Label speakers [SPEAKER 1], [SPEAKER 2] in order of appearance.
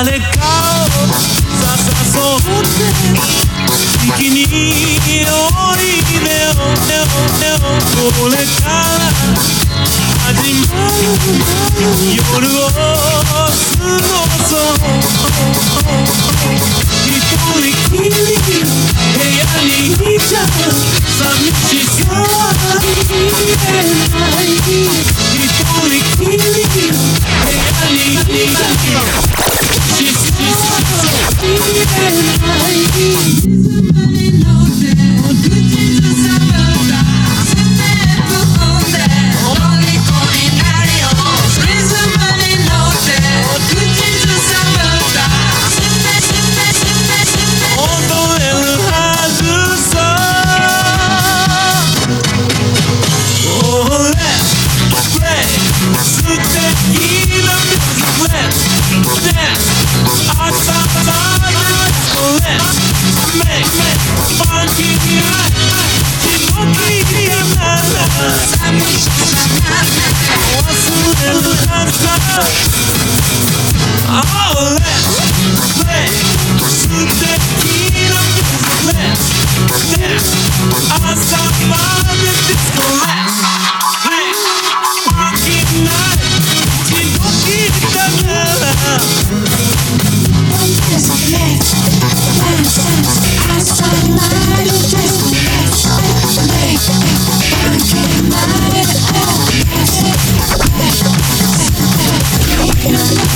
[SPEAKER 1] Alex. そうって引きにおでよこれから始まる夜を過ごそう。Yeah.